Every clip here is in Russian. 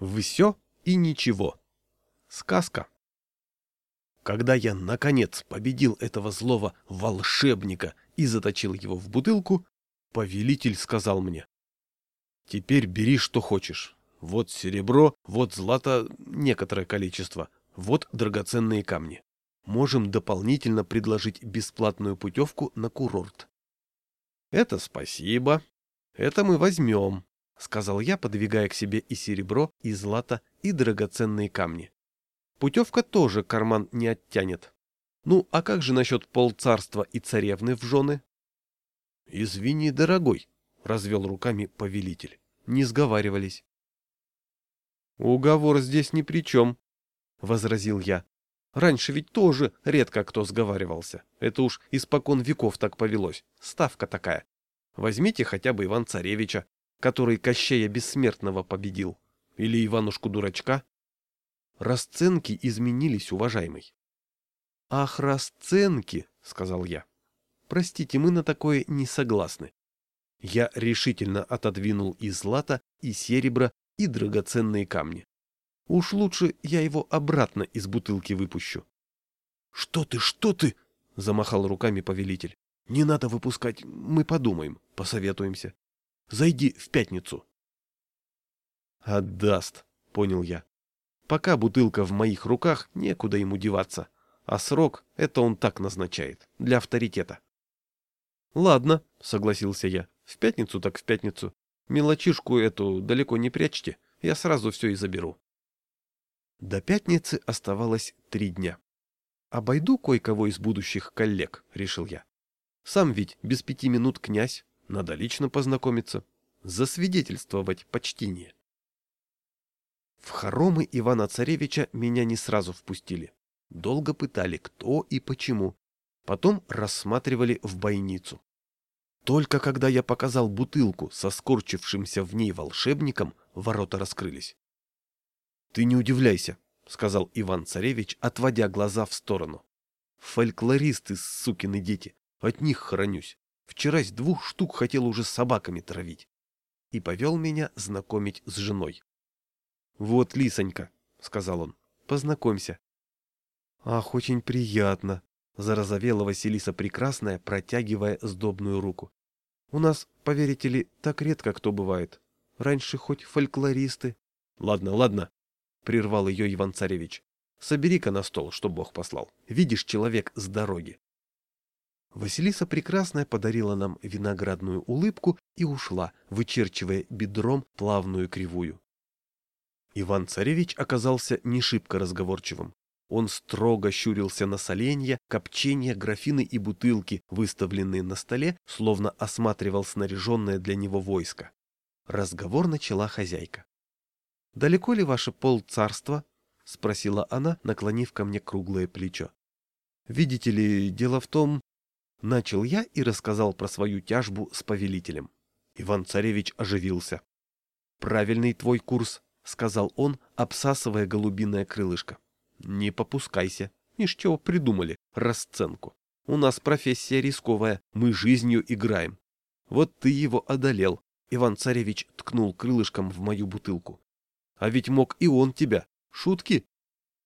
Все и ничего. Сказка. Когда я, наконец, победил этого злого волшебника и заточил его в бутылку, повелитель сказал мне. Теперь бери, что хочешь. Вот серебро, вот злато, некоторое количество, вот драгоценные камни. Можем дополнительно предложить бесплатную путевку на курорт. Это спасибо. Это мы возьмем, — сказал я, подвигая к себе и серебро, и злато, и драгоценные камни. Путевка тоже карман не оттянет. Ну, а как же насчет полцарства и царевны в жены? — Извини, дорогой, — развел руками повелитель. Не сговаривались. — Уговор здесь ни при чем, — возразил я. Раньше ведь тоже редко кто сговаривался. Это уж испокон веков так повелось. Ставка такая. Возьмите хотя бы Иван-Царевича, который Кощея Бессмертного победил. Или Иванушку-дурачка. Расценки изменились, уважаемый. «Ах, расценки!» — сказал я. «Простите, мы на такое не согласны. Я решительно отодвинул и злато, и серебро, и драгоценные камни. Уж лучше я его обратно из бутылки выпущу. — Что ты, что ты? — замахал руками повелитель. — Не надо выпускать, мы подумаем, посоветуемся. Зайди в пятницу. — Отдаст, — понял я. Пока бутылка в моих руках, некуда ему деваться. А срок — это он так назначает, для авторитета. — Ладно, — согласился я. — В пятницу так в пятницу. Мелочишку эту далеко не прячьте, я сразу все и заберу. До пятницы оставалось три дня. «Обойду кое-кого из будущих коллег», — решил я. «Сам ведь без пяти минут князь, надо лично познакомиться, засвидетельствовать почтение». В хоромы Ивана-Царевича меня не сразу впустили. Долго пытали, кто и почему. Потом рассматривали в бойницу. Только когда я показал бутылку со скорчившимся в ней волшебником, ворота раскрылись. Ты не удивляйся, сказал Иван-царевич, отводя глаза в сторону. Фольклористы, сукины дети, от них хранюсь. Вчера с двух штук хотел уже с собаками травить. И повел меня знакомить с женой. Вот Лисонька, сказал он, познакомься. Ах, очень приятно, зарозовела Василиса Прекрасная, протягивая сдобную руку. У нас, поверите ли, так редко кто бывает. Раньше хоть фольклористы. Ладно, ладно, прервал ее Иван-Царевич. Собери-ка на стол, что Бог послал. Видишь, человек с дороги. Василиса Прекрасная подарила нам виноградную улыбку и ушла, вычерчивая бедром плавную кривую. Иван-Царевич оказался не шибко разговорчивым. Он строго щурился на соленья, копчения, графины и бутылки, выставленные на столе, словно осматривал снаряженное для него войско. Разговор начала хозяйка. «Далеко ли ваше полцарства?» — спросила она, наклонив ко мне круглое плечо. «Видите ли, дело в том...» Начал я и рассказал про свою тяжбу с повелителем. Иван-царевич оживился. «Правильный твой курс», — сказал он, обсасывая голубиное крылышко. «Не попускайся. Ишь чего придумали, расценку. У нас профессия рисковая, мы жизнью играем. Вот ты его одолел». Иван-царевич ткнул крылышком в мою бутылку. А ведь мог и он тебя. Шутки?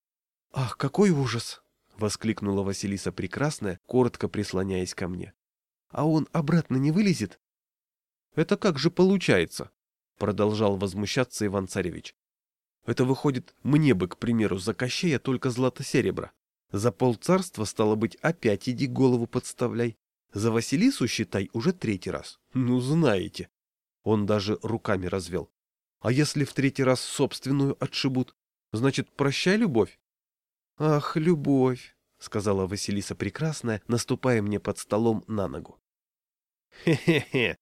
— Ах, какой ужас! — воскликнула Василиса Прекрасная, коротко прислоняясь ко мне. — А он обратно не вылезет? — Это как же получается? — продолжал возмущаться Иван-Царевич. — Это выходит, мне бы, к примеру, за Кощея только злато-серебро. За полцарства, стало быть, опять иди голову подставляй. За Василису, считай, уже третий раз. Ну, знаете. Он даже руками развел. А если в третий раз собственную отшибут? Значит, прощай, любовь? Ах, любовь, сказала Василиса Прекрасная, наступая мне под столом на ногу. Хе-хе-хе.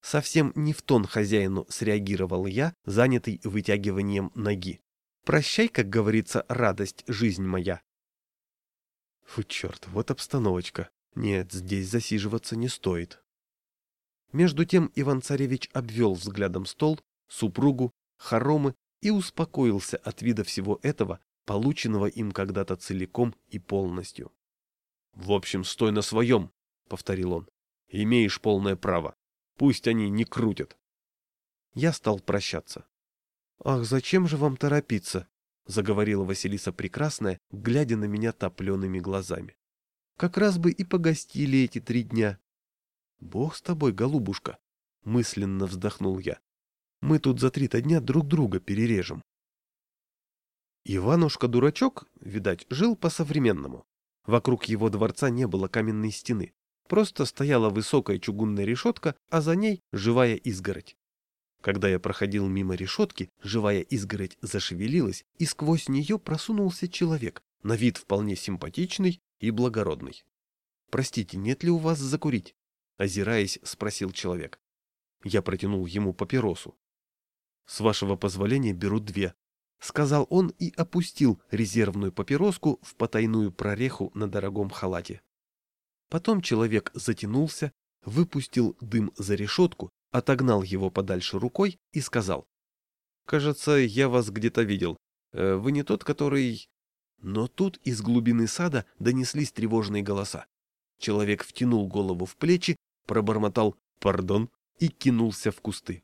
Совсем не в тон хозяину среагировал я, занятый вытягиванием ноги. Прощай, как говорится, радость, жизнь моя. Фу, черт, вот обстановочка. Нет, здесь засиживаться не стоит. Между тем Иван-Царевич обвел взглядом стол, супругу, хоромы и успокоился от вида всего этого, полученного им когда-то целиком и полностью. — В общем, стой на своем, — повторил он. — Имеешь полное право. Пусть они не крутят. Я стал прощаться. «Ах, зачем же вам торопиться?» — заговорила Василиса Прекрасная, глядя на меня топлеными глазами. «Как раз бы и погостили эти три дня». «Бог с тобой, голубушка!» — мысленно вздохнул я. «Мы тут за три-то дня друг друга перережем». Иванушка-дурачок, видать, жил по-современному. Вокруг его дворца не было каменной стены. Просто стояла высокая чугунная решетка, а за ней живая изгородь. Когда я проходил мимо решетки, живая изгородь зашевелилась, и сквозь нее просунулся человек, на вид вполне симпатичный и благородный. «Простите, нет ли у вас закурить?» Озираясь, спросил человек. Я протянул ему папиросу. «С вашего позволения беру две», — сказал он и опустил резервную папироску в потайную прореху на дорогом халате. Потом человек затянулся, выпустил дым за решетку отогнал его подальше рукой и сказал. «Кажется, я вас где-то видел. Э, вы не тот, который...» Но тут из глубины сада донеслись тревожные голоса. Человек втянул голову в плечи, пробормотал «пардон» и кинулся в кусты.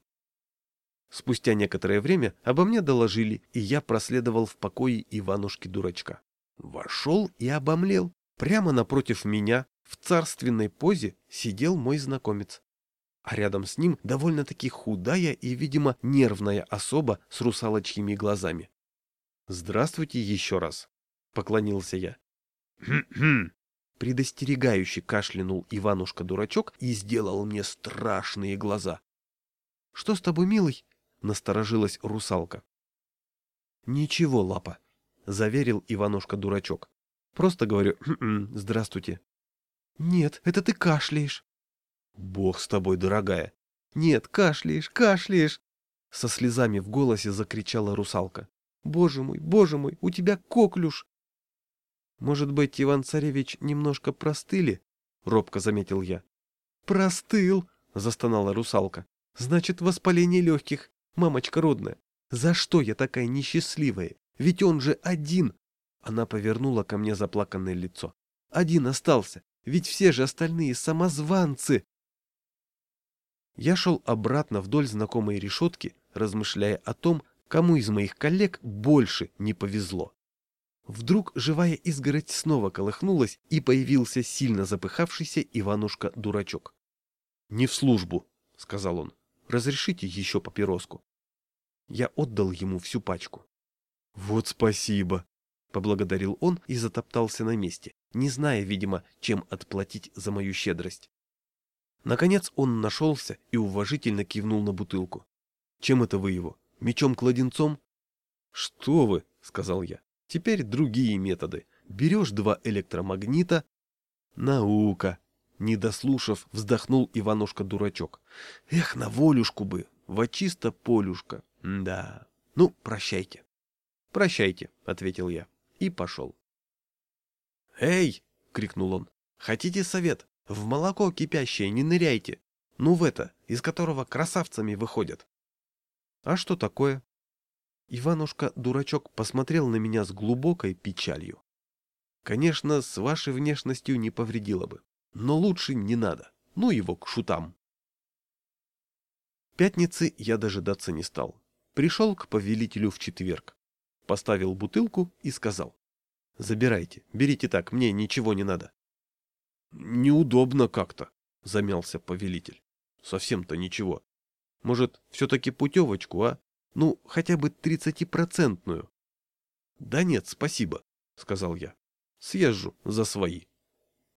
Спустя некоторое время обо мне доложили, и я проследовал в покое Иванушки-дурачка. Вошел и обомлел. Прямо напротив меня, в царственной позе, сидел мой знакомец а рядом с ним довольно-таки худая и, видимо, нервная особа с русалочьими глазами. «Здравствуйте еще раз», — поклонился я. «Хм-хм», — предостерегающе кашлянул Иванушка-дурачок и сделал мне страшные глаза. «Что с тобой, милый?» — насторожилась русалка. «Ничего, лапа», — заверил Иванушка-дурачок. «Просто говорю, «Хм здравствуйте». «Нет, это ты кашляешь», Бог с тобой, дорогая. Нет, кашляешь, кашляешь. Со слезами в голосе закричала русалка. Боже мой, боже мой, у тебя коклюш. Может быть, Иван-царевич немножко простыли? Робко заметил я. Простыл, застонала русалка. Значит, воспаление легких. Мамочка родная, за что я такая несчастливая? Ведь он же один. Она повернула ко мне заплаканное лицо. Один остался, ведь все же остальные самозванцы. Я шел обратно вдоль знакомой решетки, размышляя о том, кому из моих коллег больше не повезло. Вдруг живая изгородь снова колыхнулась, и появился сильно запыхавшийся Иванушка-дурачок. «Не в службу», — сказал он. «Разрешите еще папироску?» Я отдал ему всю пачку. «Вот спасибо», — поблагодарил он и затоптался на месте, не зная, видимо, чем отплатить за мою щедрость. Наконец он нашелся и уважительно кивнул на бутылку. «Чем это вы его? Мечом-кладенцом?» «Что вы!» — сказал я. «Теперь другие методы. Берешь два электромагнита...» «Наука!» Не дослушав, вздохнул Иванушка-дурачок. «Эх, на волюшку бы! Во чисто полюшка! Да! Ну, прощайте!» «Прощайте!» — ответил я и пошел. «Эй!» — крикнул он. «Хотите совет? В молоко кипящее не ныряйте. Ну в это, из которого красавцами выходят. А что такое? Иванушка-дурачок посмотрел на меня с глубокой печалью. Конечно, с вашей внешностью не повредило бы. Но лучше не надо. Ну его к шутам. Пятницы я дожидаться не стал. Пришел к повелителю в четверг. Поставил бутылку и сказал. Забирайте, берите так, мне ничего не надо. Неудобно как-то, замялся повелитель. Совсем-то ничего. Может, все-таки путевочку, а? Ну, хотя бы тридцатипроцентную. Да нет, спасибо, сказал я. Съезжу за свои.